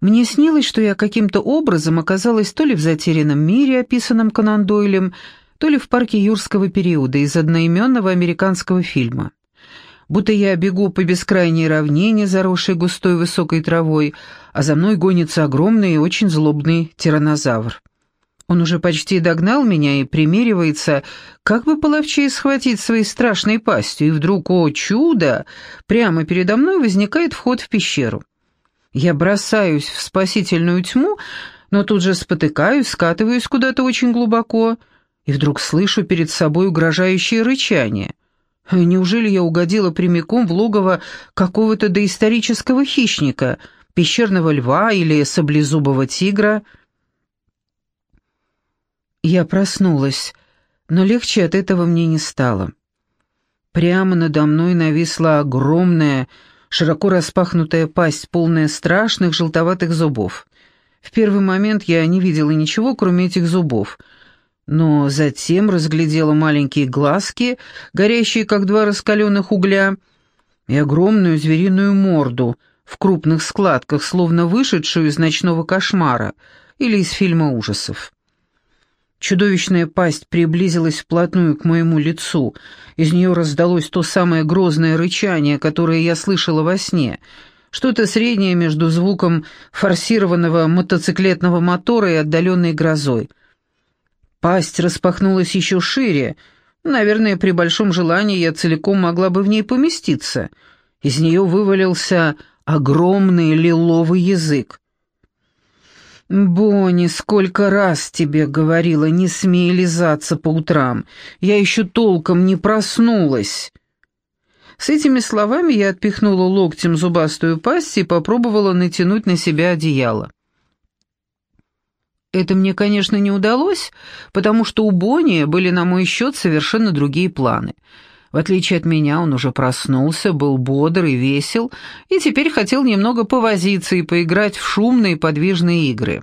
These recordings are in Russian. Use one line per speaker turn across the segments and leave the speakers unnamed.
Мне снилось, что я каким-то образом оказалась то ли в затерянном мире, описанном Конан Дойлем, то ли в парке юрского периода из одноименного американского фильма. Будто я бегу по бескрайней равнине, заросшей густой высокой травой, а за мной гонится огромный и очень злобный тираннозавр. Он уже почти догнал меня и примеривается, как бы половчее схватить своей страшной пастью, и вдруг, о чудо, прямо передо мной возникает вход в пещеру. Я бросаюсь в спасительную тьму, но тут же спотыкаюсь, скатываюсь куда-то очень глубоко, и вдруг слышу перед собой угрожающее рычание. Неужели я угодила прямиком в логово какого-то доисторического хищника, пещерного льва или саблезубого тигра — я проснулась, но легче от этого мне не стало. Прямо надо мной нависла огромная, широко распахнутая пасть, полная страшных желтоватых зубов. В первый момент я не видела ничего, кроме этих зубов, но затем разглядела маленькие глазки, горящие, как два раскаленных угля, и огромную звериную морду в крупных складках, словно вышедшую из ночного кошмара или из фильма ужасов. Чудовищная пасть приблизилась вплотную к моему лицу. Из нее раздалось то самое грозное рычание, которое я слышала во сне. Что-то среднее между звуком форсированного мотоциклетного мотора и отдаленной грозой. Пасть распахнулась еще шире. Наверное, при большом желании я целиком могла бы в ней поместиться. Из нее вывалился огромный лиловый язык. «Бонни, сколько раз тебе говорила, не смей лизаться по утрам. Я еще толком не проснулась». С этими словами я отпихнула локтем зубастую пасть и попробовала натянуть на себя одеяло. Это мне, конечно, не удалось, потому что у Бонни были на мой счет совершенно другие планы. В отличие от меня, он уже проснулся, был бодр и весел, и теперь хотел немного повозиться и поиграть в шумные подвижные игры.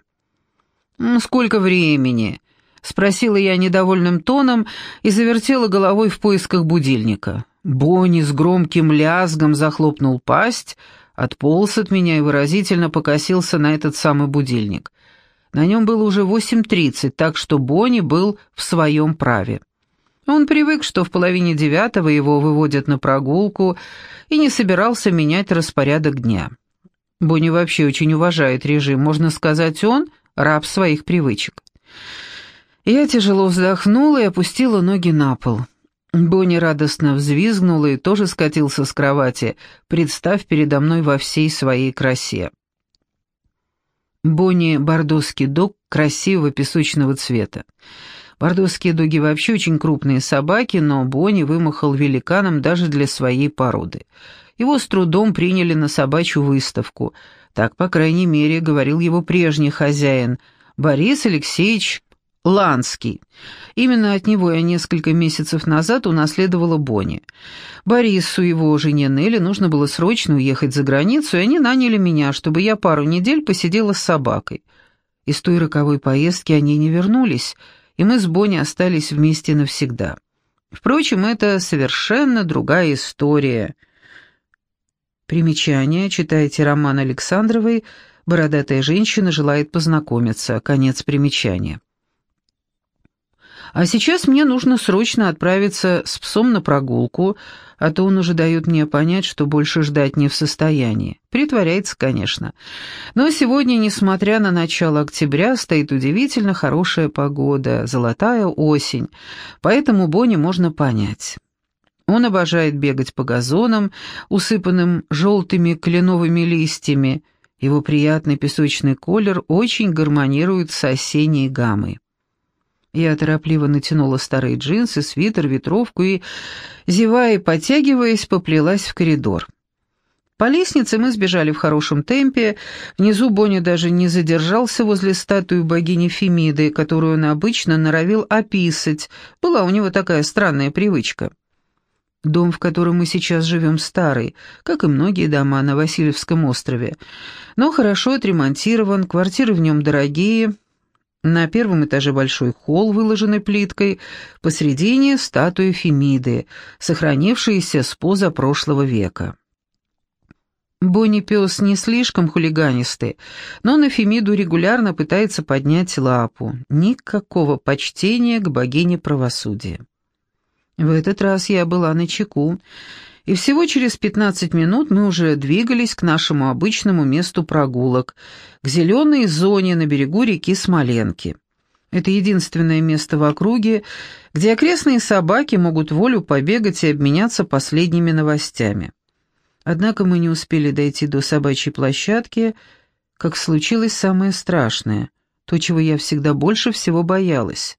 «Сколько времени?» — спросила я недовольным тоном и завертела головой в поисках будильника. Бонни с громким лязгом захлопнул пасть, отполз от меня и выразительно покосился на этот самый будильник. На нем было уже 8.30, так что Бонни был в своем праве. Он привык, что в половине девятого его выводят на прогулку, и не собирался менять распорядок дня. Бонни вообще очень уважает режим, можно сказать, он — раб своих привычек. Я тяжело вздохнула и опустила ноги на пол. Бонни радостно взвизгнула и тоже скатился с кровати, представ передо мной во всей своей красе. Бонни — бордоский дог красивого песочного цвета. Бордоские доги вообще очень крупные собаки, но Бонни вымахал великаном даже для своей породы. Его с трудом приняли на собачью выставку. Так, по крайней мере, говорил его прежний хозяин, Борис Алексеевич Ланский. Именно от него я несколько месяцев назад унаследовала Бонни. Борису, его жене Нелли, нужно было срочно уехать за границу, и они наняли меня, чтобы я пару недель посидела с собакой. Из той роковой поездки они не вернулись — и мы с Бонни остались вместе навсегда. Впрочем, это совершенно другая история. Примечание. Читайте роман Александровой «Бородатая женщина желает познакомиться». Конец примечания. А сейчас мне нужно срочно отправиться с псом на прогулку, а то он уже дает мне понять, что больше ждать не в состоянии. Притворяется, конечно. Но сегодня, несмотря на начало октября, стоит удивительно хорошая погода, золотая осень, поэтому Бонни можно понять. Он обожает бегать по газонам, усыпанным желтыми кленовыми листьями. Его приятный песочный колер очень гармонирует с осенней гаммой. Я торопливо натянула старые джинсы, свитер, ветровку и, зевая и подтягиваясь, поплелась в коридор. По лестнице мы сбежали в хорошем темпе. Внизу Бонни даже не задержался возле статуи богини Фемиды, которую он обычно норовил описать. Была у него такая странная привычка. Дом, в котором мы сейчас живем, старый, как и многие дома на Васильевском острове. Но хорошо отремонтирован, квартиры в нем дорогие, на первом этаже большой холл, выложенный плиткой, посредине статуя Фемиды, сохранившаяся с поза прошлого века. Бонни пес не слишком хулиганистый, но на Фемиду регулярно пытается поднять лапу. Никакого почтения к богине правосудия. В этот раз я была на чеку, и всего через 15 минут мы уже двигались к нашему обычному месту прогулок, к зеленой зоне на берегу реки Смоленки. Это единственное место в округе, где окрестные собаки могут волю побегать и обменяться последними новостями. Однако мы не успели дойти до собачьей площадки, как случилось самое страшное, то, чего я всегда больше всего боялась.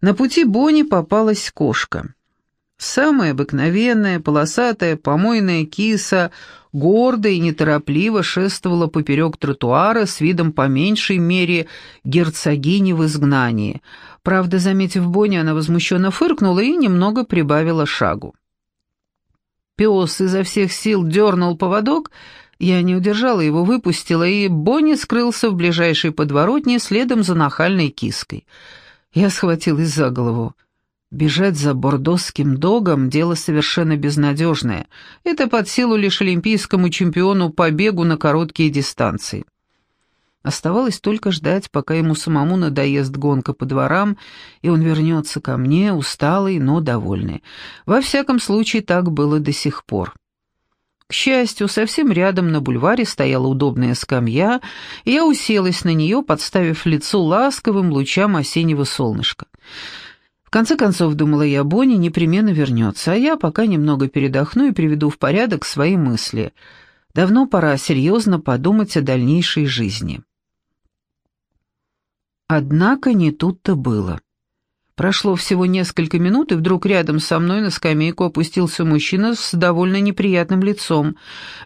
На пути Бонни попалась кошка. Самая обыкновенная, полосатая, помойная киса гордо и неторопливо шествовала поперек тротуара с видом по меньшей мере герцогини в изгнании. Правда, заметив Бонни, она возмущенно фыркнула и немного прибавила шагу. Пес изо всех сил дернул поводок, я не удержала его, выпустила, и Бонни скрылся в ближайшей подворотне следом за нахальной киской. Я схватилась за голову. Бежать за бордосским догом — дело совершенно безнадежное. Это под силу лишь олимпийскому чемпиону по бегу на короткие дистанции. Оставалось только ждать, пока ему самому надоест гонка по дворам, и он вернется ко мне, усталый, но довольный. Во всяком случае, так было до сих пор. К счастью, совсем рядом на бульваре стояла удобная скамья, и я уселась на нее, подставив лицо ласковым лучам осеннего солнышка. Конце концов, думала я, Бонни непременно вернется, а я пока немного передохну и приведу в порядок свои мысли. Давно пора серьезно подумать о дальнейшей жизни. Однако не тут-то было. Прошло всего несколько минут, и вдруг рядом со мной на скамейку опустился мужчина с довольно неприятным лицом,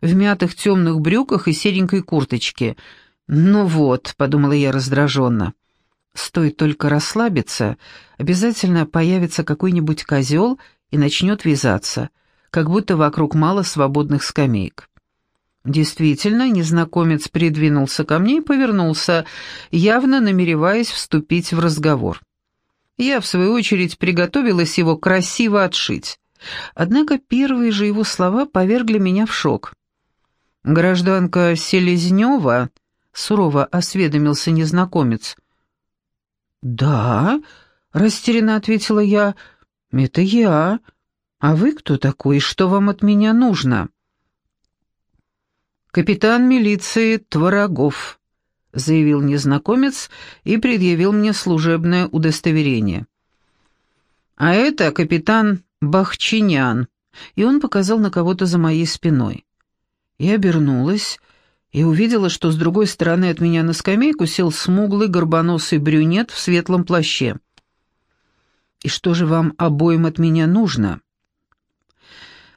в мятых темных брюках и серенькой курточке. «Ну вот», — подумала я раздраженно, — «стоит только расслабиться, обязательно появится какой-нибудь козел и начнет вязаться, как будто вокруг мало свободных скамеек». Действительно, незнакомец придвинулся ко мне и повернулся, явно намереваясь вступить в разговор. Я, в свою очередь, приготовилась его красиво отшить. Однако первые же его слова повергли меня в шок. «Гражданка Селезнева?» — сурово осведомился незнакомец. «Да», — растерянно ответила я, — «это я. А вы кто такой что вам от меня нужно?» «Капитан милиции Творогов», — заявил незнакомец и предъявил мне служебное удостоверение. «А это капитан Бахчинян», и он показал на кого-то за моей спиной. Я обернулась и увидела, что с другой стороны от меня на скамейку сел смуглый горбоносый брюнет в светлом плаще. «И что же вам обоим от меня нужно?»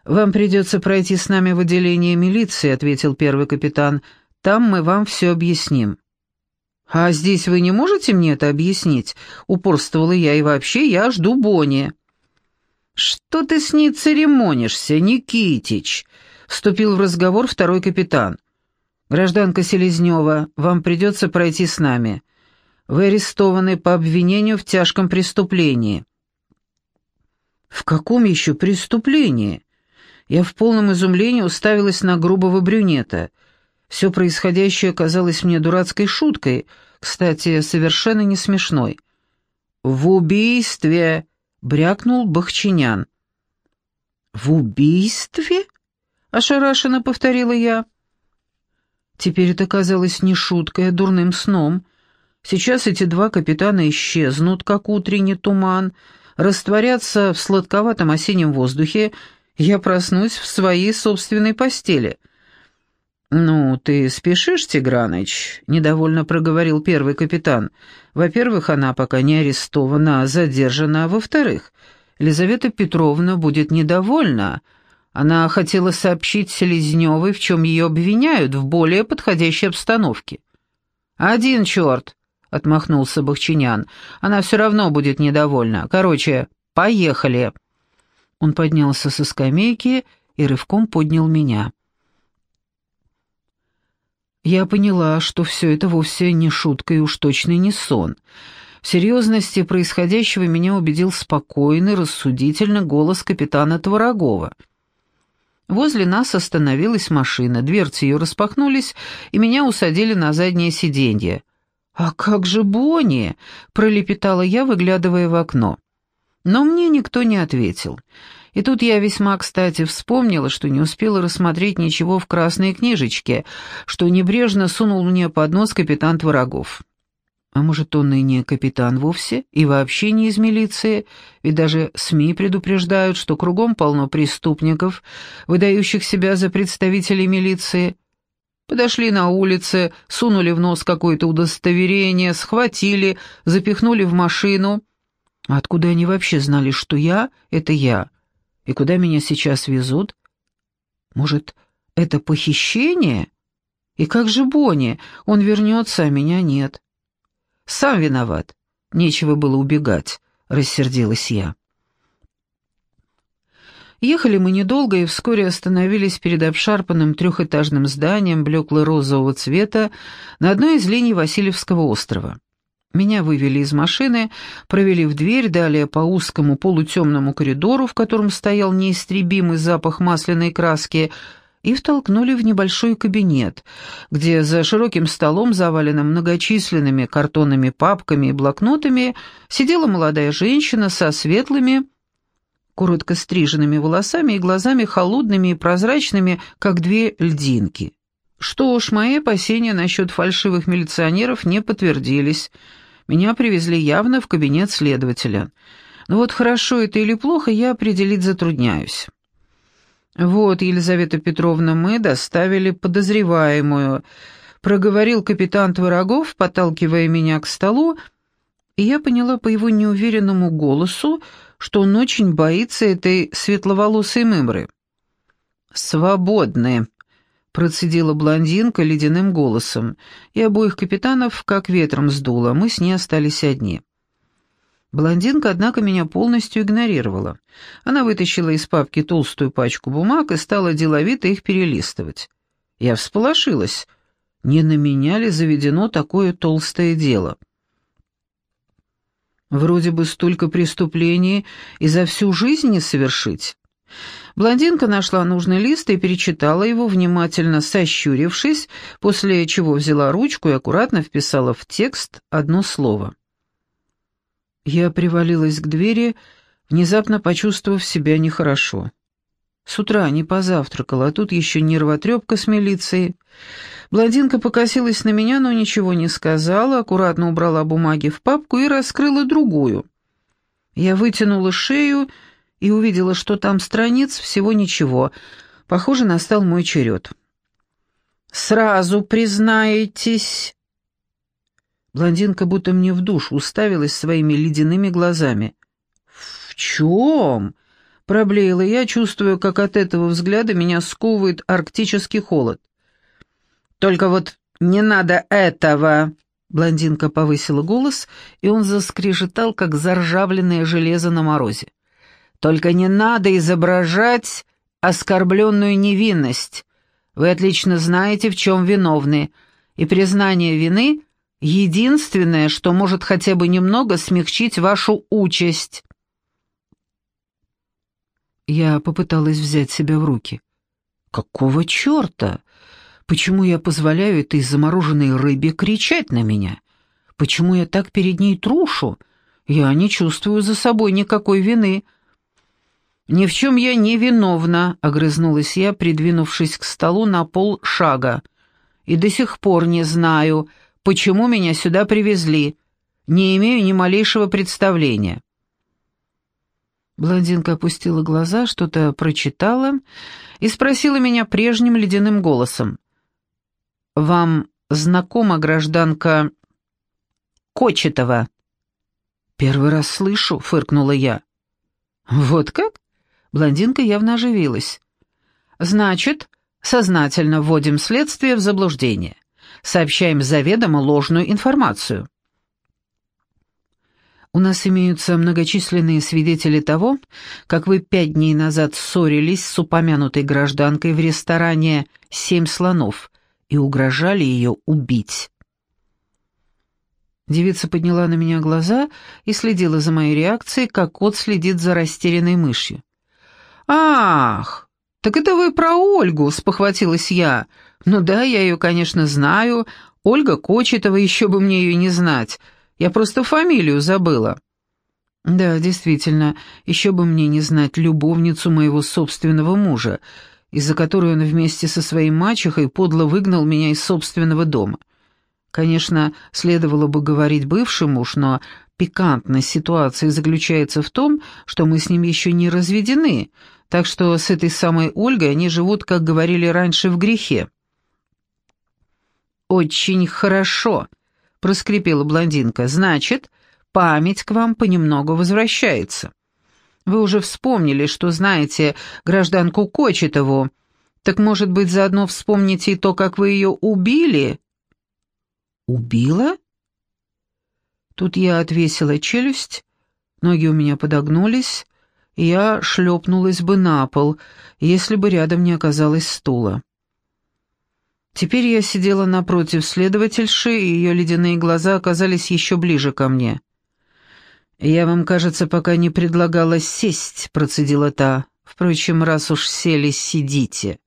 «Вам придется пройти с нами в отделение милиции», — ответил первый капитан. «Там мы вам все объясним». «А здесь вы не можете мне это объяснить?» — упорствовала я, «и вообще я жду Бонни». «Что ты с ней церемонишься, Никитич?» — вступил в разговор второй капитан. «Гражданка Селезнева, вам придется пройти с нами. Вы арестованы по обвинению в тяжком преступлении». «В каком еще преступлении?» Я в полном изумлении уставилась на грубого брюнета. Все происходящее казалось мне дурацкой шуткой, кстати, совершенно не смешной. «В убийстве!» — брякнул Бахчинян. «В убийстве?» — ошарашенно повторила я. Теперь это казалось не шуткой, а дурным сном. Сейчас эти два капитана исчезнут, как утренний туман, растворятся в сладковатом осеннем воздухе я проснусь в своей собственной постели». «Ну, ты спешишь, Тиграныч?» — недовольно проговорил первый капитан. «Во-первых, она пока не арестована, а задержана, а во-вторых, Елизавета Петровна будет недовольна. Она хотела сообщить Селезневой, в чем ее обвиняют, в более подходящей обстановке». «Один черт!» — отмахнулся Бахчинян. «Она все равно будет недовольна. Короче, поехали!» Он поднялся со скамейки и рывком поднял меня. Я поняла, что все это вовсе не шутка и уж точно не сон. В серьезности происходящего меня убедил спокойный, рассудительный голос капитана Творогова. Возле нас остановилась машина, дверцы ее распахнулись, и меня усадили на заднее сиденье. «А как же Бонни?» — пролепетала я, выглядывая в окно. Но мне никто не ответил. И тут я весьма кстати вспомнила, что не успела рассмотреть ничего в красной книжечке, что небрежно сунул мне под нос капитан Творогов. А может, он и не капитан вовсе, и вообще не из милиции, ведь даже СМИ предупреждают, что кругом полно преступников, выдающих себя за представителей милиции. Подошли на улице, сунули в нос какое-то удостоверение, схватили, запихнули в машину. Откуда они вообще знали, что я — это я? И куда меня сейчас везут? Может, это похищение? И как же Бонни? Он вернется, а меня нет. Сам виноват. Нечего было убегать, рассердилась я. Ехали мы недолго и вскоре остановились перед обшарпанным трехэтажным зданием блекло-розового цвета на одной из линий Васильевского острова. Меня вывели из машины, провели в дверь, далее по узкому полутемному коридору, в котором стоял неистребимый запах масляной краски, и втолкнули в небольшой кабинет, где за широким столом, заваленным многочисленными картонными папками и блокнотами, сидела молодая женщина со светлыми, коротко стриженными волосами и глазами холодными и прозрачными, как две льдинки. Что ж, мои опасения насчет фальшивых милиционеров не подтвердились. Меня привезли явно в кабинет следователя. Но вот хорошо это или плохо, я определить затрудняюсь. «Вот, Елизавета Петровна, мы доставили подозреваемую», — проговорил капитан Творогов, подталкивая меня к столу, и я поняла по его неуверенному голосу, что он очень боится этой светловолосой мымры. «Свободны», — процедила блондинка ледяным голосом, и обоих капитанов как ветром сдуло, мы с ней остались одни. Блондинка, однако, меня полностью игнорировала. Она вытащила из папки толстую пачку бумаг и стала деловито их перелистывать. Я всполошилась. Не на меня ли заведено такое толстое дело? Вроде бы столько преступлений и за всю жизнь не совершить. Блондинка нашла нужный лист и перечитала его, внимательно сощурившись, после чего взяла ручку и аккуратно вписала в текст одно слово. Я привалилась к двери, внезапно почувствовав себя нехорошо. С утра не позавтракала, а тут еще нервотрепка с милицией. Блондинка покосилась на меня, но ничего не сказала, аккуратно убрала бумаги в папку и раскрыла другую. Я вытянула шею и увидела, что там страниц всего ничего. Похоже, настал мой черед. «Сразу признаетесь», Блондинка будто мне в душ уставилась своими ледяными глазами. «В чем?» — проблеяла я, чувствуя, как от этого взгляда меня сковывает арктический холод. «Только вот не надо этого!» Блондинка повысила голос, и он заскрежетал, как заржавленное железо на морозе. «Только не надо изображать оскорбленную невинность. Вы отлично знаете, в чем виновны, и признание вины Единственное, что может хотя бы немного смягчить вашу участь. Я попыталась взять себя в руки. Какого черта? Почему я позволяю этой замороженной рыбе кричать на меня? Почему я так перед ней трушу? Я не чувствую за собой никакой вины. «Ни в чем я не виновна», — огрызнулась я, придвинувшись к столу на пол шага. «И до сих пор не знаю, почему меня сюда привезли. Не имею ни малейшего представления». Блондинка опустила глаза, что-то прочитала и спросила меня прежним ледяным голосом. «Вам знакома гражданка Кочетова?» «Первый раз слышу», — фыркнула я. «Вот как?» — блондинка явно оживилась. «Значит, сознательно вводим следствие в заблуждение сообщаем заведомо ложную информацию. У нас имеются многочисленные свидетели того, как вы пять дней назад ссорились с упомянутой гражданкой в ресторане «Семь слонов» и угрожали ее убить. Девица подняла на меня глаза и следила за моей реакцией, как кот следит за растерянной мышью. «Ах, «Так это вы про Ольгу», — спохватилась я. «Ну да, я ее, конечно, знаю. Ольга Кочетова, еще бы мне ее не знать. Я просто фамилию забыла». «Да, действительно, еще бы мне не знать любовницу моего собственного мужа, из-за которой он вместе со своей мачехой подло выгнал меня из собственного дома. Конечно, следовало бы говорить бывший муж, но пикантность ситуации заключается в том, что мы с ним еще не разведены, так что с этой самой Ольгой они живут, как говорили раньше, в грехе. «Очень хорошо», — проскрипела блондинка. «Значит, память к вам понемногу возвращается. Вы уже вспомнили, что знаете гражданку Кочетову. Так, может быть, заодно вспомните и то, как вы ее убили?» «Убила?» Тут я отвесила челюсть, ноги у меня подогнулись, и я шлепнулась бы на пол, если бы рядом не оказалось стула. Теперь я сидела напротив следовательши, и ее ледяные глаза оказались еще ближе ко мне. «Я вам, кажется, пока не предлагала сесть», — процедила та. «Впрочем, раз уж сели, сидите».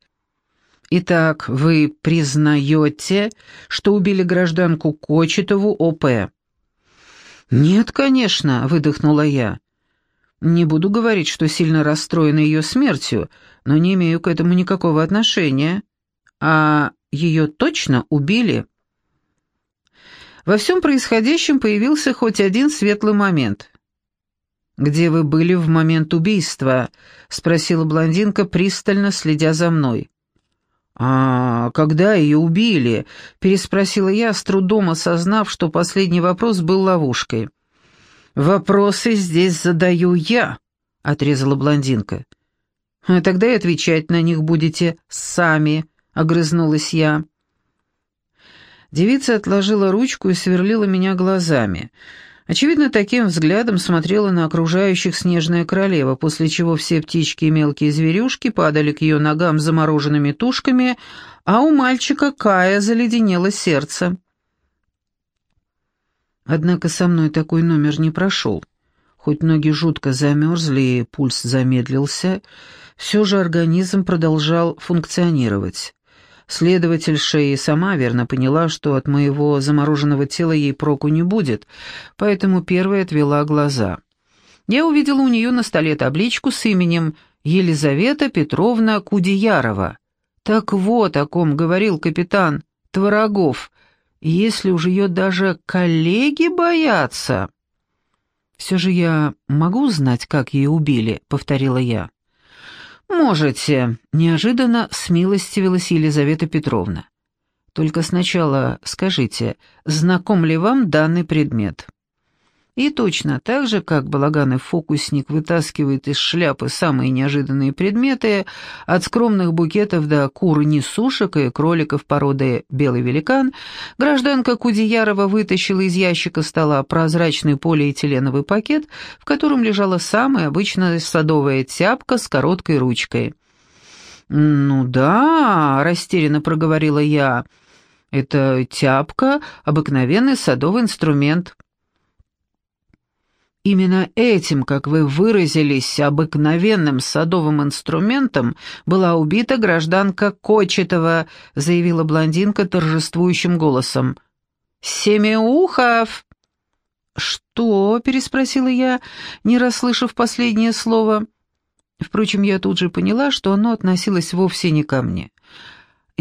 «Итак, вы признаете, что убили гражданку Кочетову ОП?» «Нет, конечно», — выдохнула я. «Не буду говорить, что сильно расстроена ее смертью, но не имею к этому никакого отношения. А ее точно убили?» Во всем происходящем появился хоть один светлый момент. «Где вы были в момент убийства?» — спросила блондинка, пристально следя за мной. «А когда ее убили?» — переспросила я, с трудом осознав, что последний вопрос был ловушкой. «Вопросы здесь задаю я», — отрезала блондинка. «А «Тогда и отвечать на них будете сами», — огрызнулась я. Девица отложила ручку и сверлила меня глазами. Очевидно, таким взглядом смотрела на окружающих снежная королева, после чего все птички и мелкие зверюшки падали к ее ногам замороженными тушками, а у мальчика Кая заледенело сердце. Однако со мной такой номер не прошел. Хоть ноги жутко замерзли и пульс замедлился, все же организм продолжал функционировать. Следователь Шеи сама верно поняла, что от моего замороженного тела ей проку не будет, поэтому первая отвела глаза. Я увидела у нее на столе табличку с именем Елизавета Петровна Кудеярова. Так вот о ком говорил капитан Творогов, если уж ее даже коллеги боятся. «Все же я могу знать, как ее убили», — повторила я. «Можете», — неожиданно смилостивилась Елизавета Петровна. «Только сначала скажите, знаком ли вам данный предмет?» И точно так же, как балаганный фокусник вытаскивает из шляпы самые неожиданные предметы, от скромных букетов до кур несушек и кроликов породы «белый великан», гражданка Кудеярова вытащила из ящика стола прозрачный полиэтиленовый пакет, в котором лежала самая обычная садовая тяпка с короткой ручкой. «Ну да», — растерянно проговорила я, — «это тяпка — обыкновенный садовый инструмент». Именно этим, как вы выразились, обыкновенным садовым инструментом была убита гражданка Кочетова, заявила блондинка торжествующим голосом. «Семиухов!» «Что?» — переспросила я, не расслышав последнее слово. Впрочем, я тут же поняла, что оно относилось вовсе не ко мне.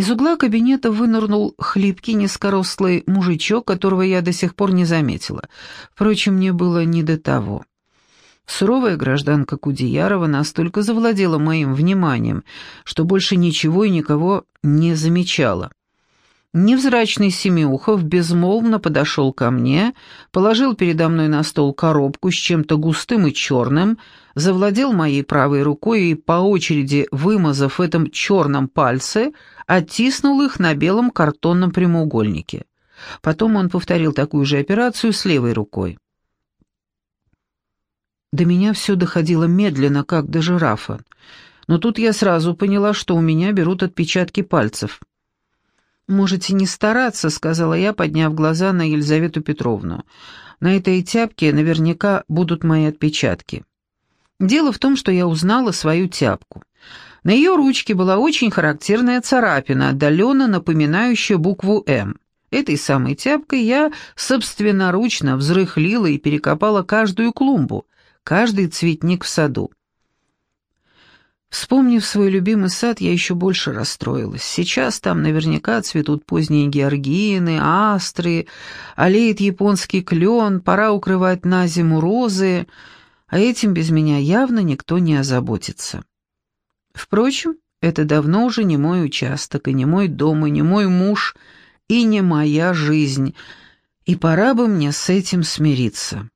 Из угла кабинета вынырнул хлипкий низкорослый мужичок, которого я до сих пор не заметила. Впрочем, мне было не до того. Суровая гражданка Кудеярова настолько завладела моим вниманием, что больше ничего и никого не замечала. Невзрачный Семиухов безмолвно подошел ко мне, положил передо мной на стол коробку с чем-то густым и черным, завладел моей правой рукой и, по очереди вымазав в этом черном пальце, оттиснул их на белом картонном прямоугольнике. Потом он повторил такую же операцию с левой рукой. До меня все доходило медленно, как до жирафа. Но тут я сразу поняла, что у меня берут отпечатки пальцев. «Можете не стараться», — сказала я, подняв глаза на Елизавету Петровну. «На этой тяпке наверняка будут мои отпечатки». Дело в том, что я узнала свою тяпку. На ее ручке была очень характерная царапина, отдаленно напоминающая букву «М». Этой самой тяпкой я собственноручно взрыхлила и перекопала каждую клумбу, каждый цветник в саду. Вспомнив свой любимый сад, я еще больше расстроилась. Сейчас там наверняка цветут поздние георгины, астры, олеет японский клен, пора укрывать на зиму розы, а этим без меня явно никто не озаботится. Впрочем, это давно уже не мой участок, и не мой дом, и не мой муж, и не моя жизнь, и пора бы мне с этим смириться.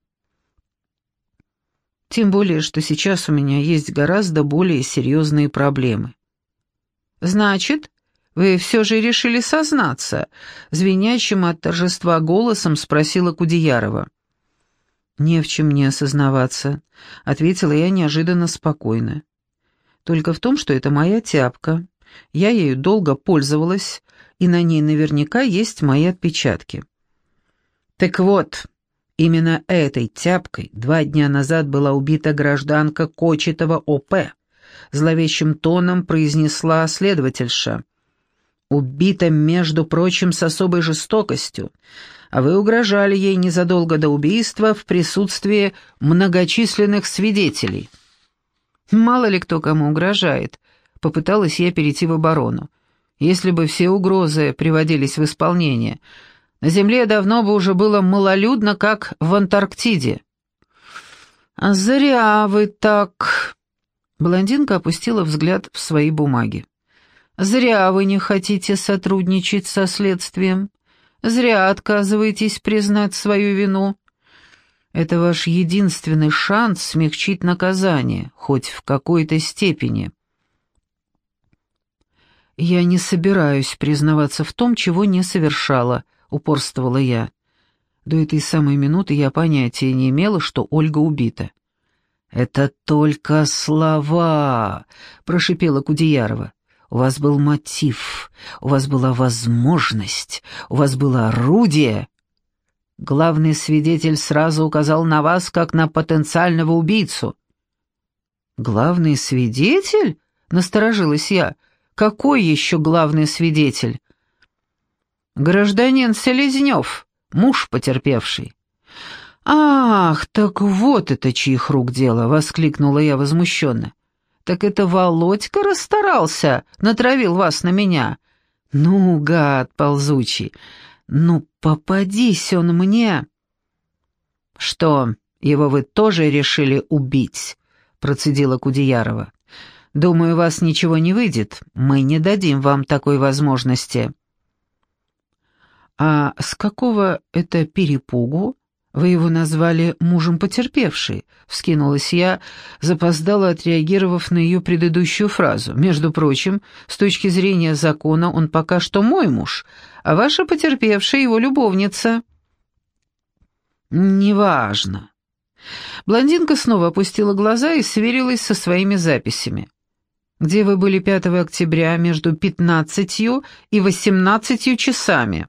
Тем более, что сейчас у меня есть гораздо более серьезные проблемы. «Значит, вы все же решили сознаться?» — звенящим от торжества голосом спросила Кудеярова. «Не в чем не осознаваться», — ответила я неожиданно спокойно. «Только в том, что это моя тяпка. Я ею долго пользовалась, и на ней наверняка есть мои отпечатки». «Так вот», Именно этой тяпкой два дня назад была убита гражданка Кочетова ОП. Зловещим тоном произнесла следовательша. Убита, между прочим, с особой жестокостью, а вы угрожали ей незадолго до убийства в присутствии многочисленных свидетелей. Мало ли кто кому угрожает, попыталась я перейти в оборону. Если бы все угрозы приводились в исполнение — на Земле давно бы уже было малолюдно, как в Антарктиде. «А зря вы так...» Блондинка опустила взгляд в свои бумаги. «Зря вы не хотите сотрудничать со следствием. Зря отказываетесь признать свою вину. Это ваш единственный шанс смягчить наказание, хоть в какой-то степени». «Я не собираюсь признаваться в том, чего не совершала», — упорствовала я. До этой самой минуты я понятия не имела, что Ольга убита. «Это только слова!» — прошипела Кудеярова. «У вас был мотив, у вас была возможность, у вас было орудие». Главный свидетель сразу указал на вас, как на потенциального убийцу. «Главный свидетель?» — насторожилась я. «Какой еще главный свидетель?» «Гражданин Селезнев, муж потерпевший». «Ах, так вот это чьих рук дело!» — воскликнула я возмущенно. «Так это Володька расстарался, натравил вас на меня. Ну, гад ползучий, ну попадись он мне!» «Что, его вы тоже решили убить?» — процедила Кудеярова. «Думаю, вас ничего не выйдет. Мы не дадим вам такой возможности». «А с какого это перепугу вы его назвали мужем потерпевшей?» — вскинулась я, запоздала, отреагировав на ее предыдущую фразу. «Между прочим, с точки зрения закона он пока что мой муж, а ваша потерпевшая его любовница». «Неважно». Блондинка снова опустила глаза и сверилась со своими записями. «Где вы были 5 октября между 15 и 18 часами?»